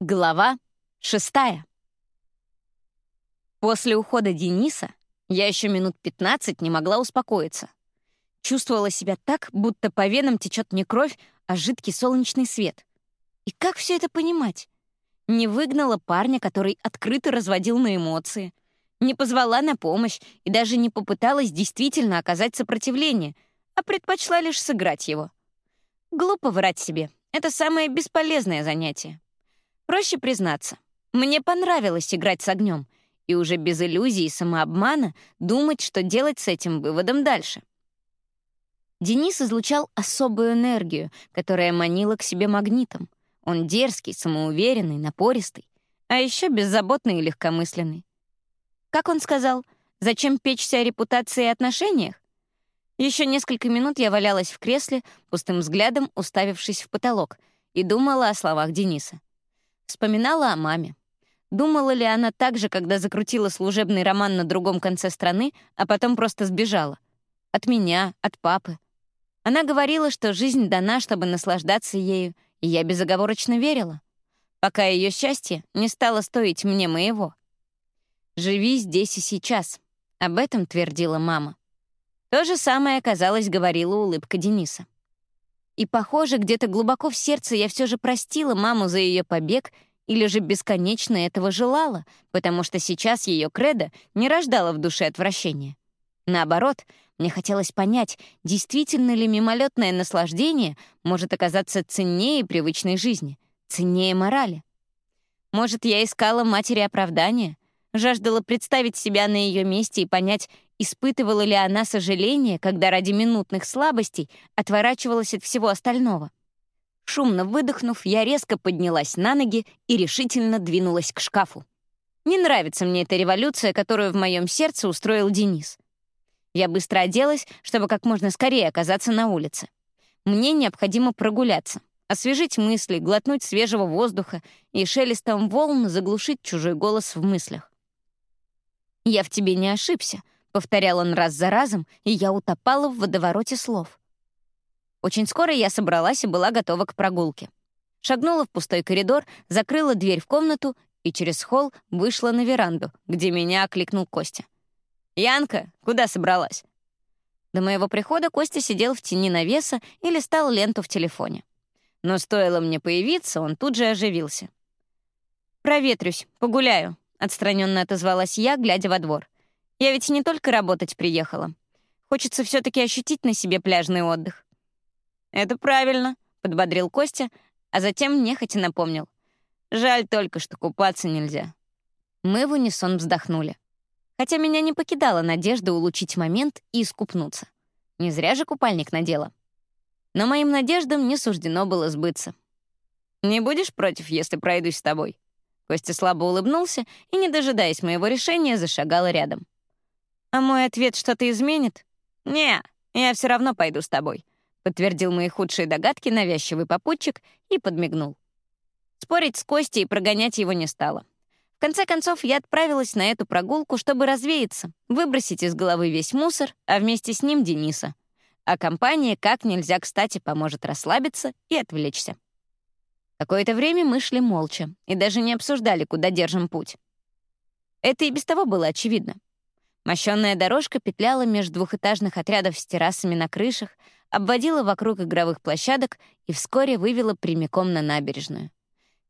Глава шестая. После ухода Дениса я еще минут 15 не могла успокоиться. Чувствовала себя так, будто по венам течет не кровь, а жидкий солнечный свет. И как все это понимать? Не выгнала парня, который открыто разводил на эмоции, не позвала на помощь и даже не попыталась действительно оказать сопротивление, а предпочла лишь сыграть его. Глупо врать себе. Это самое бесполезное занятие. Проще признаться, мне понравилось играть с огнем и уже без иллюзий и самообмана думать, что делать с этим выводом дальше. Денис излучал особую энергию, которая манила к себе магнитом. Он дерзкий, самоуверенный, напористый, а еще беззаботный и легкомысленный. Как он сказал, зачем печься о репутации и отношениях? Еще несколько минут я валялась в кресле, пустым взглядом уставившись в потолок, и думала о словах Дениса. Вспоминала о маме. Думала ли она так же, когда закрутила служебный роман на другом конце страны, а потом просто сбежала? От меня, от папы. Она говорила, что жизнь дана, чтобы наслаждаться ею, и я безоговорочно верила, пока ее счастье не стало стоить мне моего. «Живи здесь и сейчас», — об этом твердила мама. То же самое, казалось, говорила улыбка Дениса. И, похоже, где-то глубоко в сердце я все же простила маму за ее побег или же бесконечно этого желала, потому что сейчас ее кредо не рождало в душе отвращения. Наоборот, мне хотелось понять, действительно ли мимолетное наслаждение может оказаться ценнее привычной жизни, ценнее морали. Может, я искала матери оправдания, жаждала представить себя на ее месте и понять, Испытывала ли она сожаление, когда ради минутных слабостей отворачивалась от всего остального? Шумно выдохнув, я резко поднялась на ноги и решительно двинулась к шкафу. Не нравится мне эта революция, которую в моем сердце устроил Денис. Я быстро оделась, чтобы как можно скорее оказаться на улице. Мне необходимо прогуляться, освежить мысли, глотнуть свежего воздуха и шелестом волн заглушить чужой голос в мыслях. «Я в тебе не ошибся», — повторял он раз за разом, и я утопала в водовороте слов. Очень скоро я собралась и была готова к прогулке. Шагнула в пустой коридор, закрыла дверь в комнату и через холл вышла на веранду, где меня окликнул Костя. «Янка, куда собралась?» До моего прихода Костя сидел в тени навеса и листал ленту в телефоне. Но стоило мне появиться, он тут же оживился. «Проветрюсь, погуляю», — отстраненно отозвалась я, глядя во двор. Я ведь не только работать приехала. Хочется все таки ощутить на себе пляжный отдых. «Это правильно», — подбодрил Костя, а затем нехотя напомнил. «Жаль только, что купаться нельзя». Мы в унисон вздохнули. Хотя меня не покидала надежда улучшить момент и искупнуться. Не зря же купальник надела. Но моим надеждам не суждено было сбыться. «Не будешь против, если пройдусь с тобой?» Костя слабо улыбнулся и, не дожидаясь моего решения, зашагал рядом. А мой ответ что-то изменит? Не, я все равно пойду с тобой, подтвердил мои худшие догадки навязчивый попутчик и подмигнул. Спорить с Костей и прогонять его не стало. В конце концов, я отправилась на эту прогулку, чтобы развеяться, выбросить из головы весь мусор, а вместе с ним Дениса. А компания как нельзя кстати поможет расслабиться и отвлечься. Какое-то время мы шли молча и даже не обсуждали, куда держим путь. Это и без того было очевидно. Мощенная дорожка петляла между двухэтажных отрядов с террасами на крышах, обводила вокруг игровых площадок и вскоре вывела прямиком на набережную.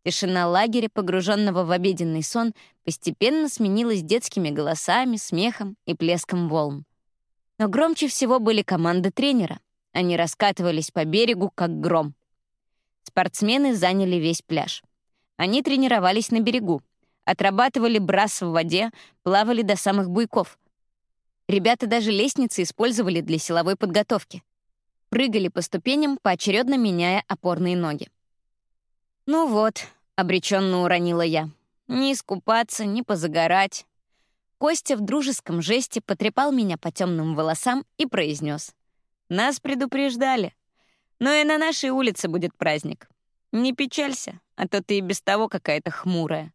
Тишина лагеря, погруженного в обеденный сон, постепенно сменилась детскими голосами, смехом и плеском волн. Но громче всего были команды тренера. Они раскатывались по берегу, как гром. Спортсмены заняли весь пляж. Они тренировались на берегу, отрабатывали брас в воде, плавали до самых буйков — Ребята даже лестницы использовали для силовой подготовки. Прыгали по ступеням, поочередно меняя опорные ноги. «Ну вот», — обреченно уронила я, — «не искупаться, не позагорать». Костя в дружеском жесте потрепал меня по темным волосам и произнес: «Нас предупреждали. Но и на нашей улице будет праздник. Не печалься, а то ты и без того какая-то хмурая».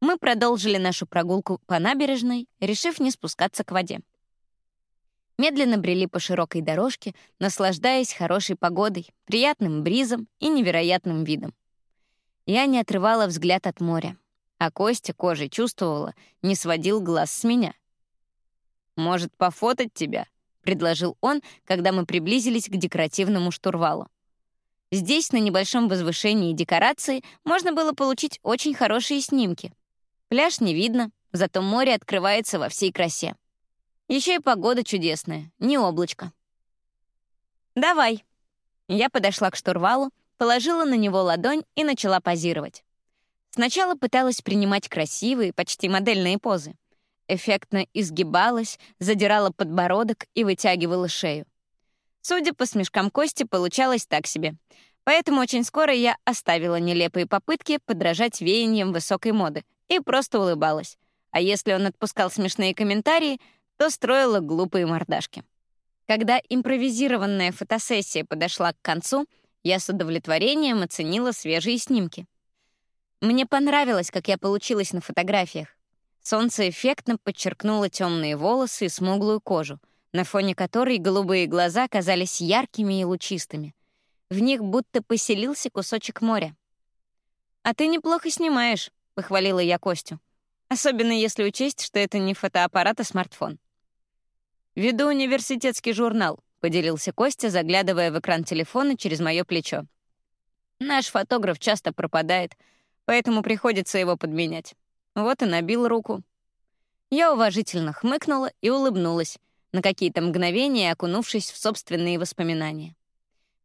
Мы продолжили нашу прогулку по набережной, решив не спускаться к воде. Медленно брели по широкой дорожке, наслаждаясь хорошей погодой, приятным бризом и невероятным видом. Я не отрывала взгляд от моря, а Костя кожей чувствовала, не сводил глаз с меня. «Может, пофотать тебя?» — предложил он, когда мы приблизились к декоративному штурвалу. Здесь, на небольшом возвышении декорации, можно было получить очень хорошие снимки. Пляж не видно, зато море открывается во всей красе. Еще и погода чудесная, не облачко. «Давай». Я подошла к штурвалу, положила на него ладонь и начала позировать. Сначала пыталась принимать красивые, почти модельные позы. Эффектно изгибалась, задирала подбородок и вытягивала шею. Судя по смешкам Кости, получалось так себе. Поэтому очень скоро я оставила нелепые попытки подражать веяниям высокой моды и просто улыбалась. А если он отпускал смешные комментарии, то строила глупые мордашки. Когда импровизированная фотосессия подошла к концу, я с удовлетворением оценила свежие снимки. Мне понравилось, как я получилась на фотографиях. Солнце эффектно подчеркнуло темные волосы и смуглую кожу, на фоне которой голубые глаза казались яркими и лучистыми. В них будто поселился кусочек моря. «А ты неплохо снимаешь», — похвалила я Костю. «Особенно если учесть, что это не фотоаппарат, а смартфон». «Веду университетский журнал», — поделился Костя, заглядывая в экран телефона через мое плечо. «Наш фотограф часто пропадает, поэтому приходится его подменять. Вот и набил руку». Я уважительно хмыкнула и улыбнулась, на какие-то мгновения окунувшись в собственные воспоминания.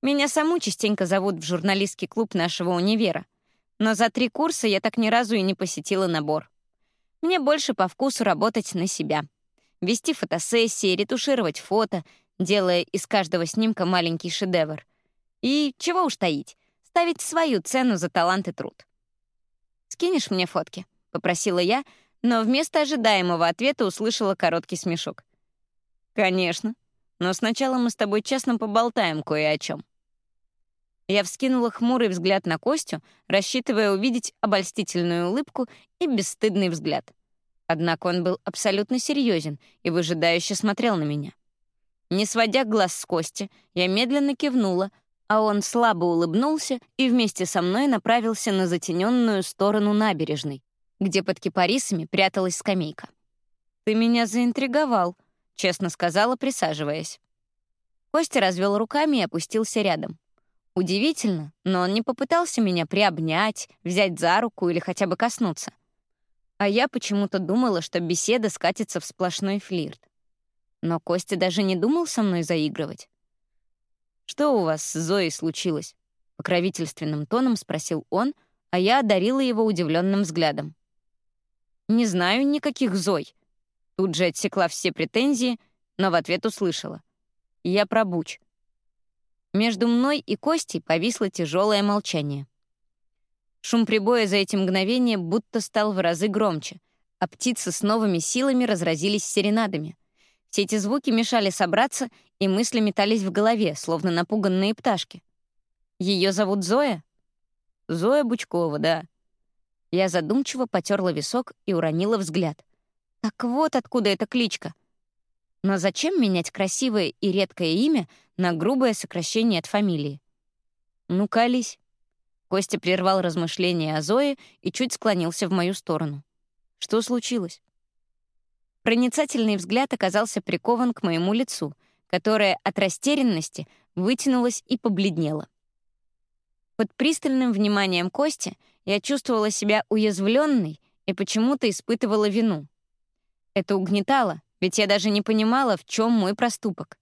Меня саму частенько зовут в журналистский клуб нашего универа, но за три курса я так ни разу и не посетила набор. Мне больше по вкусу работать на себя — вести фотосессии, ретушировать фото, делая из каждого снимка маленький шедевр. И, чего уж таить, ставить свою цену за талант и труд. «Скинешь мне фотки?» — попросила я, но вместо ожидаемого ответа услышала короткий смешок. «Конечно. Но сначала мы с тобой честно поболтаем кое о чем. Я вскинула хмурый взгляд на Костю, рассчитывая увидеть обольстительную улыбку и бесстыдный взгляд. Однако он был абсолютно серьезен и выжидающе смотрел на меня. Не сводя глаз с Кости, я медленно кивнула, а он слабо улыбнулся и вместе со мной направился на затененную сторону набережной, где под кипарисами пряталась скамейка. «Ты меня заинтриговал», — честно сказала, присаживаясь. Костя развел руками и опустился рядом. Удивительно, но он не попытался меня приобнять, взять за руку или хотя бы коснуться а я почему-то думала, что беседа скатится в сплошной флирт. Но Костя даже не думал со мной заигрывать. «Что у вас с Зоей случилось?» — покровительственным тоном спросил он, а я одарила его удивленным взглядом. «Не знаю никаких Зой». Тут же отсекла все претензии, но в ответ услышала. «Я про Буч». Между мной и Костей повисло тяжелое молчание. Шум прибоя за эти мгновения будто стал в разы громче, а птицы с новыми силами разразились серенадами. Все эти звуки мешали собраться, и мысли метались в голове, словно напуганные пташки. Ее зовут Зоя? Зоя Бучкова, да. Я задумчиво потерла висок и уронила взгляд. Так вот откуда эта кличка. Но зачем менять красивое и редкое имя на грубое сокращение от фамилии? Ну, колись. Костя прервал размышления о Зое и чуть склонился в мою сторону. Что случилось? Проницательный взгляд оказался прикован к моему лицу, которое от растерянности вытянулось и побледнело. Под пристальным вниманием Кости я чувствовала себя уязвленной и почему-то испытывала вину. Это угнетало, ведь я даже не понимала, в чем мой проступок.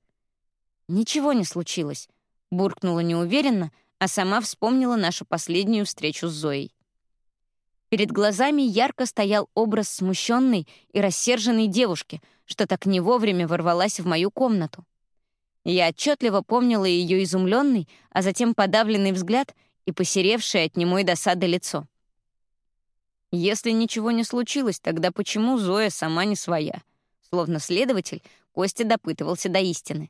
«Ничего не случилось», — буркнула неуверенно, а сама вспомнила нашу последнюю встречу с Зоей. Перед глазами ярко стоял образ смущенной и рассерженной девушки, что так не вовремя ворвалась в мою комнату. Я отчетливо помнила ее изумленный, а затем подавленный взгляд и посеревшее от немой досады лицо. Если ничего не случилось, тогда почему Зоя сама не своя? Словно следователь, Костя допытывался до истины.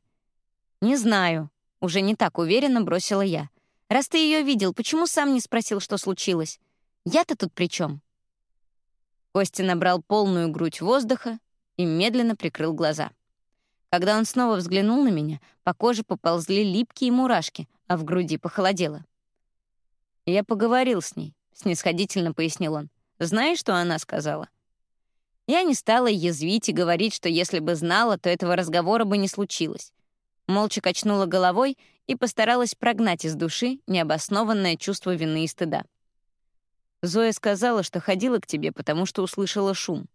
«Не знаю», — уже не так уверенно бросила я. Раз ты ее видел, почему сам не спросил, что случилось? Я-то тут при чем? Костя набрал полную грудь воздуха и медленно прикрыл глаза. Когда он снова взглянул на меня, по коже поползли липкие мурашки, а в груди похолодело. Я поговорил с ней, — снисходительно пояснил он. «Знаешь, что она сказала?» Я не стала язвить и говорить, что если бы знала, то этого разговора бы не случилось. Молча качнула головой и постаралась прогнать из души необоснованное чувство вины и стыда. Зоя сказала, что ходила к тебе, потому что услышала шум.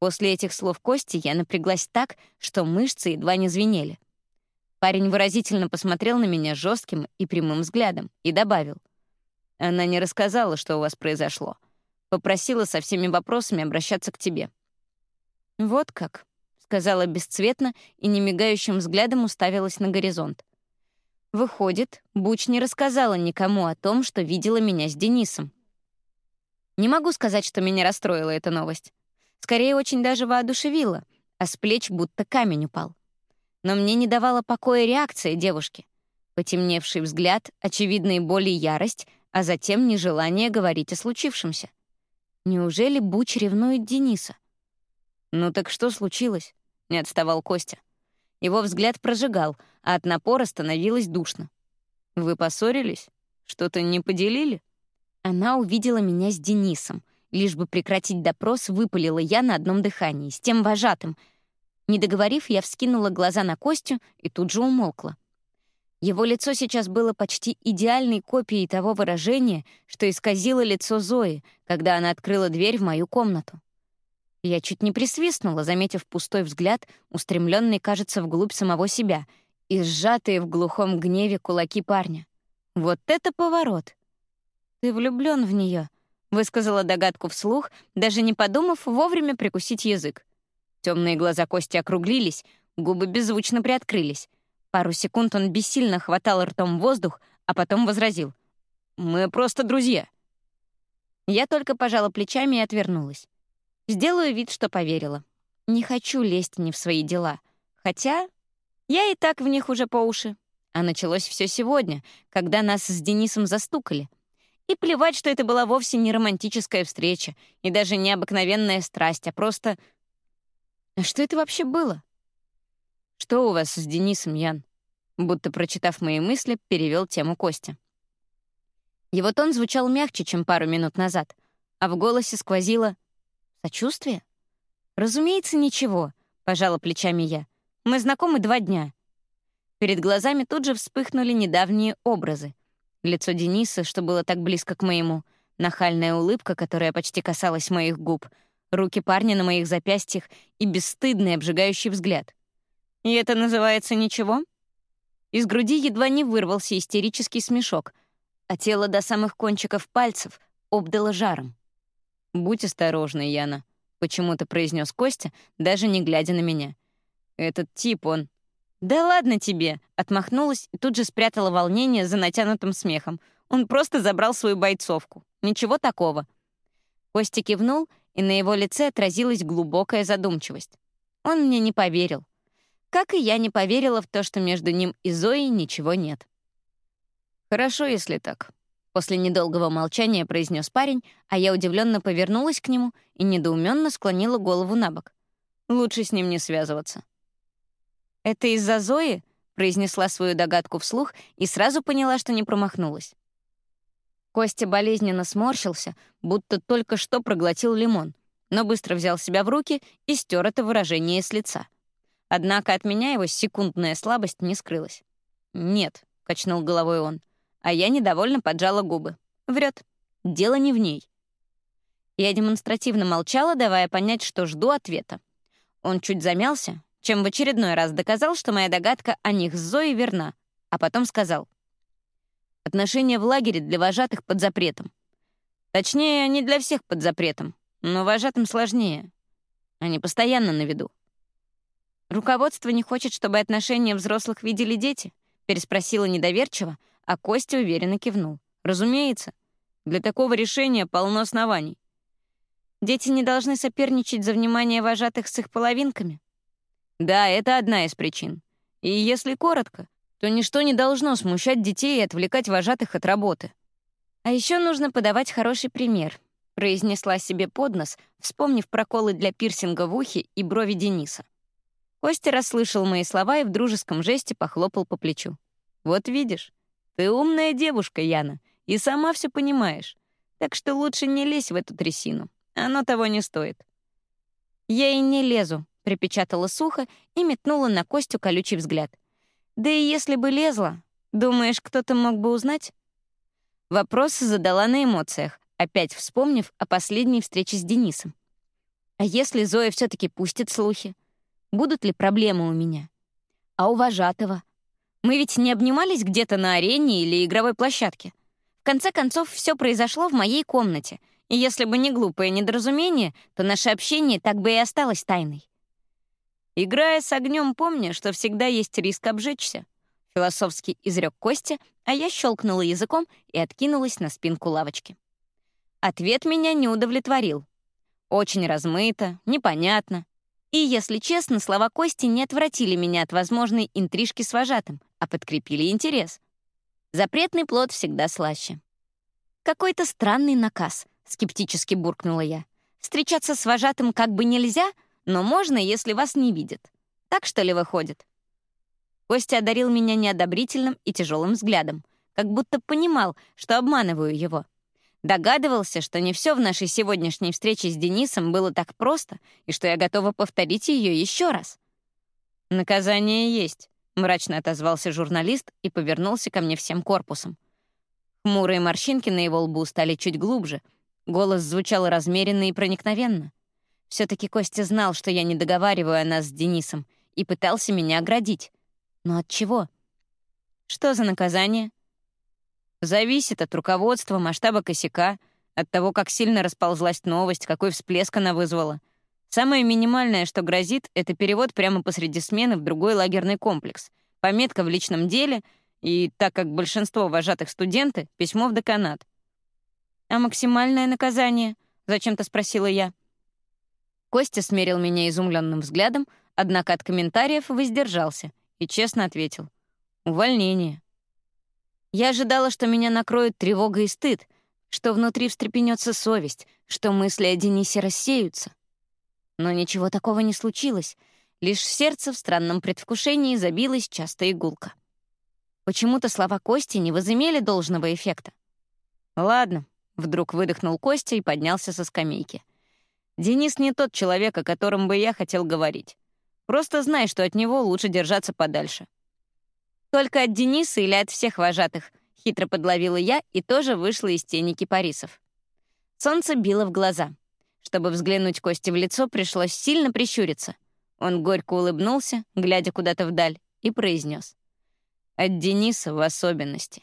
После этих слов Кости я напряглась так, что мышцы едва не звенели. Парень выразительно посмотрел на меня жестким и прямым взглядом и добавил. «Она не рассказала, что у вас произошло. Попросила со всеми вопросами обращаться к тебе». «Вот как», — сказала бесцветно и немигающим взглядом уставилась на горизонт. Выходит, Буч не рассказала никому о том, что видела меня с Денисом. Не могу сказать, что меня расстроила эта новость. Скорее, очень даже воодушевила, а с плеч будто камень упал. Но мне не давала покоя реакция девушки. Потемневший взгляд, очевидные боли и ярость, а затем нежелание говорить о случившемся. Неужели Буч ревнует Дениса? «Ну так что случилось?» — не отставал Костя. Его взгляд прожигал, а от напора становилось душно. «Вы поссорились? Что-то не поделили?» Она увидела меня с Денисом. Лишь бы прекратить допрос, выпалила я на одном дыхании, с тем вожатым. Не договорив, я вскинула глаза на Костю и тут же умолкла. Его лицо сейчас было почти идеальной копией того выражения, что исказило лицо Зои, когда она открыла дверь в мою комнату. Я чуть не присвистнула, заметив пустой взгляд, устремленный, кажется, вглубь самого себя, и сжатые в глухом гневе кулаки парня. Вот это поворот! «Ты влюблён в неё», — высказала догадку вслух, даже не подумав вовремя прикусить язык. Темные глаза Кости округлились, губы беззвучно приоткрылись. Пару секунд он бессильно хватал ртом воздух, а потом возразил. «Мы просто друзья». Я только пожала плечами и отвернулась. Сделаю вид, что поверила. Не хочу лезть не в свои дела. Хотя я и так в них уже по уши. А началось все сегодня, когда нас с Денисом застукали — и плевать, что это была вовсе не романтическая встреча и даже не обыкновенная страсть, а просто... А что это вообще было? «Что у вас с Денисом, Ян?» Будто прочитав мои мысли, перевел тему Костя. Его тон звучал мягче, чем пару минут назад, а в голосе сквозило сочувствие. «Разумеется, ничего», — пожала плечами я. «Мы знакомы два дня». Перед глазами тут же вспыхнули недавние образы — Лицо Дениса, что было так близко к моему, нахальная улыбка, которая почти касалась моих губ, руки парня на моих запястьях и бесстыдный обжигающий взгляд. И это называется ничего? Из груди едва не вырвался истерический смешок, а тело до самых кончиков пальцев обдало жаром. «Будь осторожна, Яна», — почему-то произнес Костя, даже не глядя на меня. «Этот тип, он...» «Да ладно тебе!» — отмахнулась и тут же спрятала волнение за натянутым смехом. Он просто забрал свою бойцовку. Ничего такого. Костя кивнул, и на его лице отразилась глубокая задумчивость. Он мне не поверил. Как и я не поверила в то, что между ним и Зоей ничего нет. «Хорошо, если так», — после недолгого молчания произнес парень, а я удивленно повернулась к нему и недоуменно склонила голову на бок. «Лучше с ним не связываться». «Это из-за Зои?» — произнесла свою догадку вслух и сразу поняла, что не промахнулась. Костя болезненно сморщился, будто только что проглотил лимон, но быстро взял себя в руки и стер это выражение с лица. Однако от меня его секундная слабость не скрылась. «Нет», — качнул головой он, а я недовольно поджала губы. Врет. Дело не в ней. Я демонстративно молчала, давая понять, что жду ответа. Он чуть замялся, чем в очередной раз доказал, что моя догадка о них с Зоей верна, а потом сказал. Отношения в лагере для вожатых под запретом. Точнее, не для всех под запретом, но вожатым сложнее. Они постоянно на виду. «Руководство не хочет, чтобы отношения взрослых видели дети?» — переспросила недоверчиво, а Костя уверенно кивнул. «Разумеется. Для такого решения полно оснований. Дети не должны соперничать за внимание вожатых с их половинками. Да, это одна из причин. И если коротко, то ничто не должно смущать детей и отвлекать вожатых от работы. А еще нужно подавать хороший пример, произнесла себе под нос, вспомнив проколы для пирсинга в ухе и брови Дениса. Костя расслышал мои слова и в дружеском жесте похлопал по плечу. «Вот видишь, ты умная девушка, Яна, и сама все понимаешь. Так что лучше не лезь в эту трясину. Оно того не стоит. Я и не лезу, припечатала сухо и метнула на Костю колючий взгляд. Да и если бы лезла, думаешь, кто-то мог бы узнать? Вопрос задала на эмоциях, опять вспомнив о последней встрече с Денисом. А если Зоя все таки пустит слухи? Будут ли проблемы у меня? А у вожатого? Мы ведь не обнимались где-то на арене или игровой площадке. В конце концов, все произошло в моей комнате, и если бы не глупое недоразумение, то наше общение так бы и осталось тайной. Играя с огнем, помня, что всегда есть риск обжечься, философски изрек Костя, а я щелкнула языком и откинулась на спинку лавочки. Ответ меня не удовлетворил. Очень размыто, непонятно. И, если честно, слова Кости не отвратили меня от возможной интрижки с вожатым, а подкрепили интерес. Запретный плод всегда слаще. «Какой-то странный наказ», — скептически буркнула я. «Встречаться с вожатым как бы нельзя, но можно, если вас не видят. Так что ли выходит?» Костя одарил меня неодобрительным и тяжелым взглядом, как будто понимал, что обманываю его. Догадывался, что не все в нашей сегодняшней встрече с Денисом было так просто, и что я готова повторить ее еще раз. «Наказание есть», — мрачно отозвался журналист и повернулся ко мне всем корпусом. Хмурые морщинки на его лбу стали чуть глубже, голос звучал размеренно и проникновенно. все таки Костя знал, что я не договариваю о нас с Денисом, и пытался меня оградить. Но от чего? Что за наказание? Зависит от руководства, масштаба косяка, от того, как сильно расползлась новость, какой всплеск она вызвала. Самое минимальное, что грозит, это перевод прямо посреди смены в другой лагерный комплекс, пометка в личном деле и, так как большинство вожатых студенты, письмо в деканат. «А максимальное наказание?» — зачем-то спросила я. Костя смерил меня изумленным взглядом, однако от комментариев воздержался — и честно ответил. «Увольнение». Я ожидала, что меня накроет тревога и стыд, что внутри встрепенется совесть, что мысли о Денисе рассеются. Но ничего такого не случилось, лишь сердце в странном предвкушении забилось часто игулка. Почему-то слова Кости не возымели должного эффекта. «Ладно», — вдруг выдохнул Костя и поднялся со скамейки. «Денис не тот человек, о котором бы я хотел говорить. Просто знай, что от него лучше держаться подальше. Только от Дениса или от всех вожатых, хитро подловила я и тоже вышла из тени кипарисов. Солнце било в глаза. Чтобы взглянуть Косте в лицо, пришлось сильно прищуриться. Он горько улыбнулся, глядя куда-то вдаль, и произнес: «От Дениса в особенности».